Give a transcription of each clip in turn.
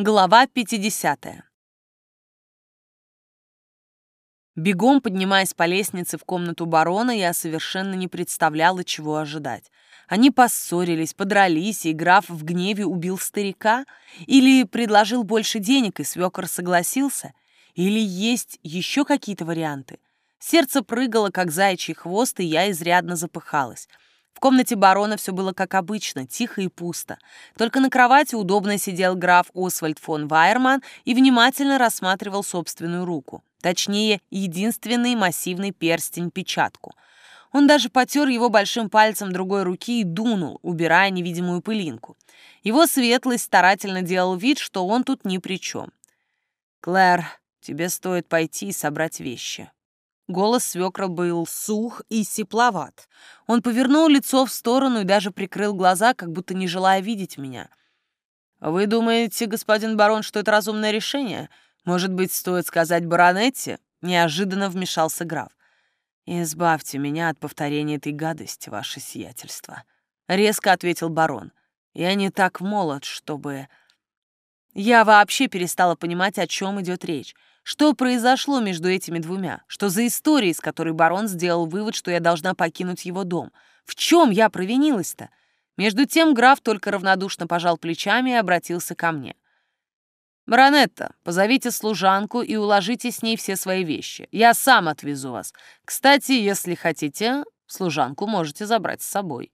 Глава 50. Бегом поднимаясь по лестнице в комнату барона, я совершенно не представляла, чего ожидать. Они поссорились, подрались, и граф в гневе убил старика? Или предложил больше денег, и свекор согласился? Или есть еще какие-то варианты? Сердце прыгало, как заячий хвост, и я изрядно запыхалась. В комнате барона все было как обычно, тихо и пусто. Только на кровати удобно сидел граф Освальд фон Вайерман и внимательно рассматривал собственную руку. Точнее, единственный массивный перстень-печатку. Он даже потер его большим пальцем другой руки и дунул, убирая невидимую пылинку. Его светлость старательно делал вид, что он тут ни при чем. «Клэр, тебе стоит пойти и собрать вещи», Голос свекра был сух и сепловат. Он повернул лицо в сторону и даже прикрыл глаза, как будто не желая видеть меня. «Вы думаете, господин барон, что это разумное решение? Может быть, стоит сказать баронетте?» Неожиданно вмешался граф. «Избавьте меня от повторения этой гадости, ваше сиятельство», — резко ответил барон. «Я не так молод, чтобы...» Я вообще перестала понимать, о чем идет речь. Что произошло между этими двумя? Что за история, из которой барон сделал вывод, что я должна покинуть его дом? В чем я провинилась-то? Между тем граф только равнодушно пожал плечами и обратился ко мне. «Баронетта, позовите служанку и уложите с ней все свои вещи. Я сам отвезу вас. Кстати, если хотите, служанку можете забрать с собой».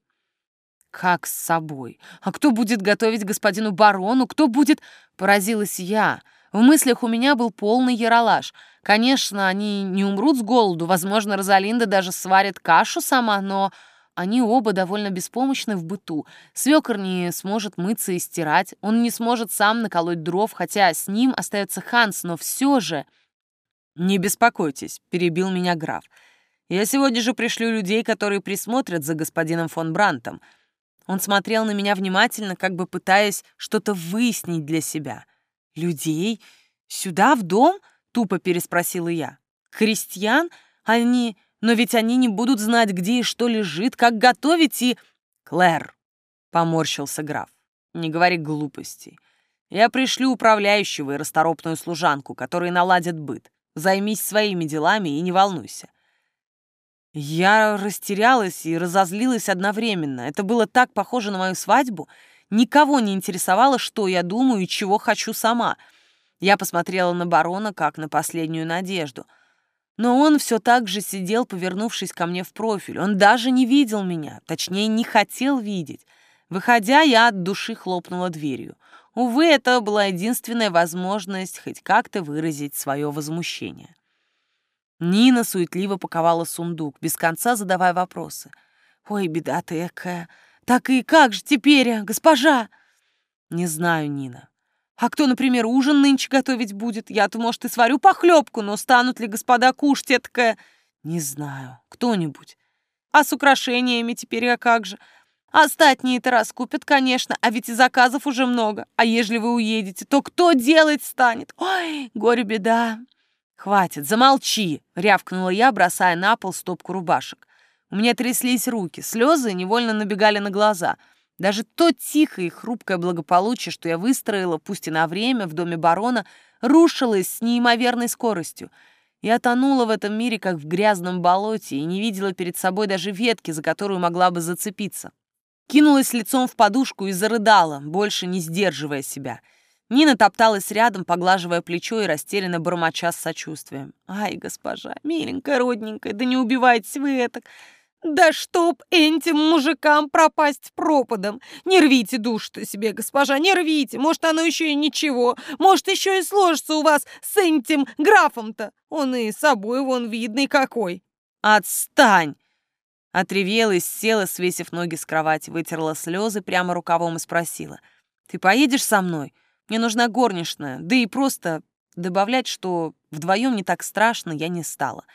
«Как с собой? А кто будет готовить господину барону? Кто будет...» Поразилась я. В мыслях у меня был полный яролаж. Конечно, они не умрут с голоду, возможно, Розалинда даже сварит кашу сама, но они оба довольно беспомощны в быту. Свекор не сможет мыться и стирать, он не сможет сам наколоть дров, хотя с ним остается Ханс, но все же... «Не беспокойтесь», — перебил меня граф. «Я сегодня же пришлю людей, которые присмотрят за господином фон Брантом». Он смотрел на меня внимательно, как бы пытаясь что-то выяснить для себя — «Людей? Сюда, в дом?» — тупо переспросила я. «Христиан? Они... Но ведь они не будут знать, где и что лежит, как готовить и...» «Клэр!» — поморщился граф. «Не говори глупостей. Я пришлю управляющего и расторопную служанку, которые наладят быт. Займись своими делами и не волнуйся. Я растерялась и разозлилась одновременно. Это было так похоже на мою свадьбу. Никого не интересовало, что я думаю и чего хочу сама. Я посмотрела на барона, как на последнюю надежду. Но он все так же сидел, повернувшись ко мне в профиль. Он даже не видел меня, точнее, не хотел видеть. Выходя, я от души хлопнула дверью. Увы, это была единственная возможность хоть как-то выразить свое возмущение. Нина суетливо паковала сундук, без конца задавая вопросы. «Ой, беда ты экая! Так и как же теперь, госпожа? Не знаю, Нина. А кто, например, ужин нынче готовить будет? Я-то, может, и сварю похлебку, но станут ли господа кушать эткое? Не знаю. Кто-нибудь. А с украшениями теперь а как же? Остатние-то раскупят, конечно, а ведь и заказов уже много. А ежели вы уедете, то кто делать станет? Ой, горе-беда. Хватит, замолчи, рявкнула я, бросая на пол стопку рубашек. У меня тряслись руки, слезы невольно набегали на глаза. Даже то тихое и хрупкое благополучие, что я выстроила, пусть и на время, в доме барона, рушилось с неимоверной скоростью. Я тонула в этом мире, как в грязном болоте, и не видела перед собой даже ветки, за которую могла бы зацепиться. Кинулась лицом в подушку и зарыдала, больше не сдерживая себя. Нина топталась рядом, поглаживая плечо и растерянно бормоча с сочувствием. «Ай, госпожа, миленькая, родненькая, да не убивайтесь вы это! Да чтоб этим мужикам пропасть пропадом! Не рвите душу-то себе, госпожа, не рвите! Может, оно еще и ничего! Может, еще и сложится у вас с этим графом-то! Он и собой вон видный какой!» «Отстань!» Отревелась, села, свесив ноги с кровати, вытерла слезы прямо рукавом и спросила. «Ты поедешь со мной? Мне нужна горничная, да и просто добавлять, что вдвоем не так страшно, я не стала».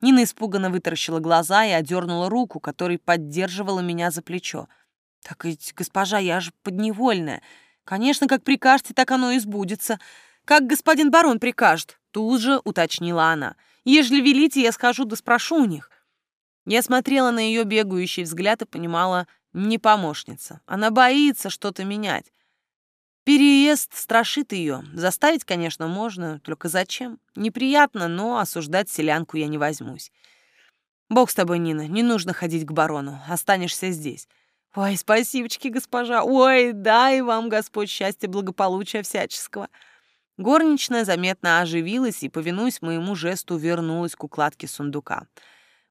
Нина испуганно вытаращила глаза и одернула руку, которой поддерживала меня за плечо. «Так ведь, госпожа, я же подневольная. Конечно, как прикажете, так оно и сбудется. Как господин барон прикажет?» Тут же уточнила она. «Ежели велите, я схожу да спрошу у них». Я смотрела на ее бегающий взгляд и понимала, не помощница. Она боится что-то менять. Переезд страшит ее. Заставить, конечно, можно, только зачем? Неприятно, но осуждать селянку я не возьмусь. Бог с тобой, Нина, не нужно ходить к барону, останешься здесь. Ой, спасибочки, госпожа, ой, дай вам Господь счастья, благополучия всяческого. Горничная заметно оживилась и, повинуясь моему жесту, вернулась к укладке сундука.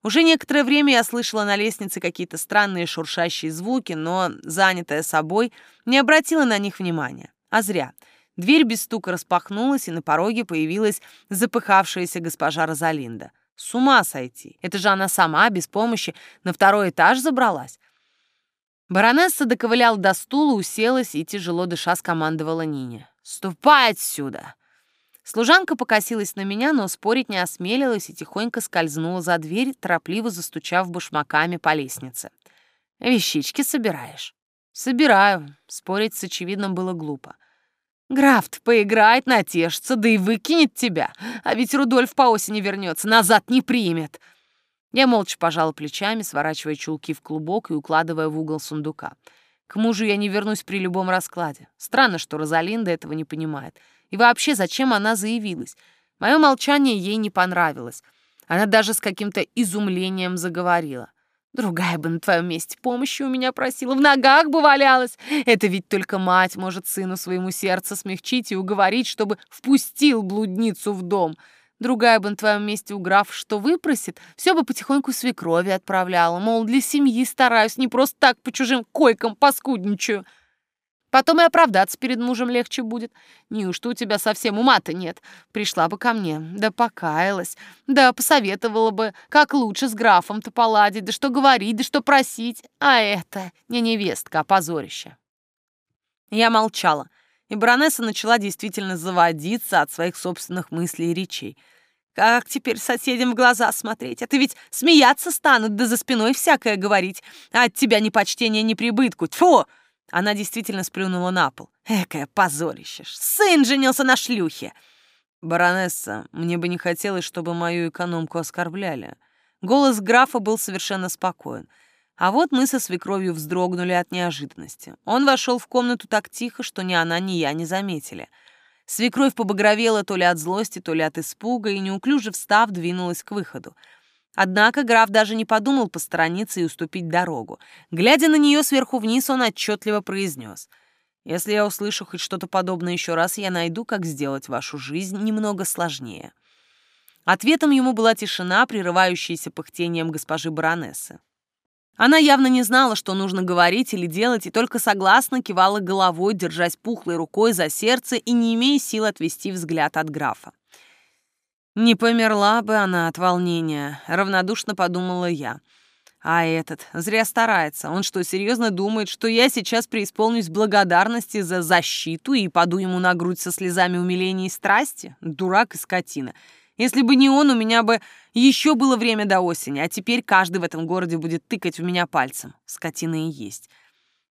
Уже некоторое время я слышала на лестнице какие-то странные шуршащие звуки, но, занятая собой, не обратила на них внимания. А зря. Дверь без стука распахнулась, и на пороге появилась запыхавшаяся госпожа Розалинда. С ума сойти! Это же она сама, без помощи, на второй этаж забралась. Баронесса доковыляла до стула, уселась и, тяжело дыша, скомандовала Нине. «Ступай отсюда!» Служанка покосилась на меня, но спорить не осмелилась и тихонько скользнула за дверь, торопливо застучав башмаками по лестнице. «Вещички собираешь?» «Собираю». Спорить с очевидным было глупо. «Графт поиграет, натешится, да и выкинет тебя. А ведь Рудольф по осени вернется, назад не примет». Я молча пожала плечами, сворачивая чулки в клубок и укладывая в угол сундука. К мужу я не вернусь при любом раскладе. Странно, что Розалинда этого не понимает. И вообще, зачем она заявилась? Мое молчание ей не понравилось. Она даже с каким-то изумлением заговорила. Другая бы на твоем месте помощи у меня просила, в ногах бы валялась. Это ведь только мать может сыну своему сердце смягчить и уговорить, чтобы впустил блудницу в дом. Другая бы на твоем месте у графа что выпросит, все бы потихоньку свекрови отправляла. Мол, для семьи стараюсь, не просто так по чужим койкам поскудничаю. Потом и оправдаться перед мужем легче будет. Неужто у тебя совсем ума-то нет? Пришла бы ко мне, да покаялась, да посоветовала бы, как лучше с графом-то поладить, да что говорить, да что просить. А это не невестка, а позорище. Я молчала, и баронесса начала действительно заводиться от своих собственных мыслей и речей. Как теперь соседям в глаза смотреть? А ты ведь смеяться станут, да за спиной всякое говорить. А от тебя ни почтения, ни прибытку. Тьфу! Она действительно сплюнула на пол. Экое позорище! Сын женился на шлюхе! Баронесса, мне бы не хотелось, чтобы мою экономку оскорбляли. Голос графа был совершенно спокоен. А вот мы со свекровью вздрогнули от неожиданности. Он вошел в комнату так тихо, что ни она, ни я не заметили. Свекровь побагровела то ли от злости, то ли от испуга, и, неуклюже встав, двинулась к выходу. Однако граф даже не подумал посторониться и уступить дорогу. Глядя на нее сверху вниз, он отчетливо произнес. «Если я услышу хоть что-то подобное еще раз, я найду, как сделать вашу жизнь немного сложнее». Ответом ему была тишина, прерывающаяся пыхтением госпожи баронессы. Она явно не знала, что нужно говорить или делать, и только согласно кивала головой, держась пухлой рукой за сердце и не имея сил отвести взгляд от графа. Не померла бы она от волнения, равнодушно подумала я. А этот зря старается. Он что, серьезно думает, что я сейчас преисполнюсь благодарности за защиту и паду ему на грудь со слезами умиления и страсти? Дурак и скотина. Если бы не он, у меня бы еще было время до осени, а теперь каждый в этом городе будет тыкать в меня пальцем. Скотина и есть.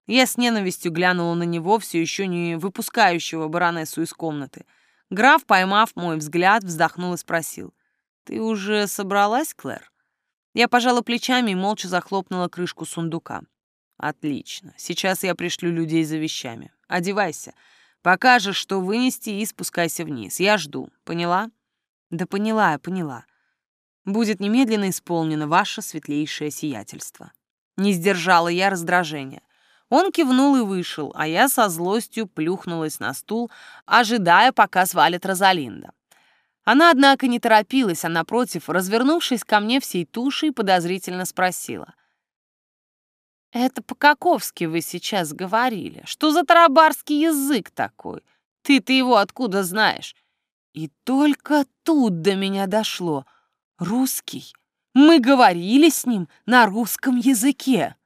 Я с ненавистью глянула на него, все еще не выпускающего баронессу из комнаты. Граф, поймав мой взгляд, вздохнул и спросил. «Ты уже собралась, Клэр?» Я пожала плечами и молча захлопнула крышку сундука. «Отлично. Сейчас я пришлю людей за вещами. Одевайся. Покажешь, что вынести, и спускайся вниз. Я жду. Поняла?» «Да поняла я, поняла. Будет немедленно исполнено ваше светлейшее сиятельство». Не сдержала я раздражения. Он кивнул и вышел, а я со злостью плюхнулась на стул, ожидая, пока свалит Розалинда. Она, однако, не торопилась, а, напротив, развернувшись ко мне всей тушей, подозрительно спросила. «Это по-каковски вы сейчас говорили? Что за тарабарский язык такой? Ты-то его откуда знаешь?» И только тут до меня дошло. «Русский. Мы говорили с ним на русском языке».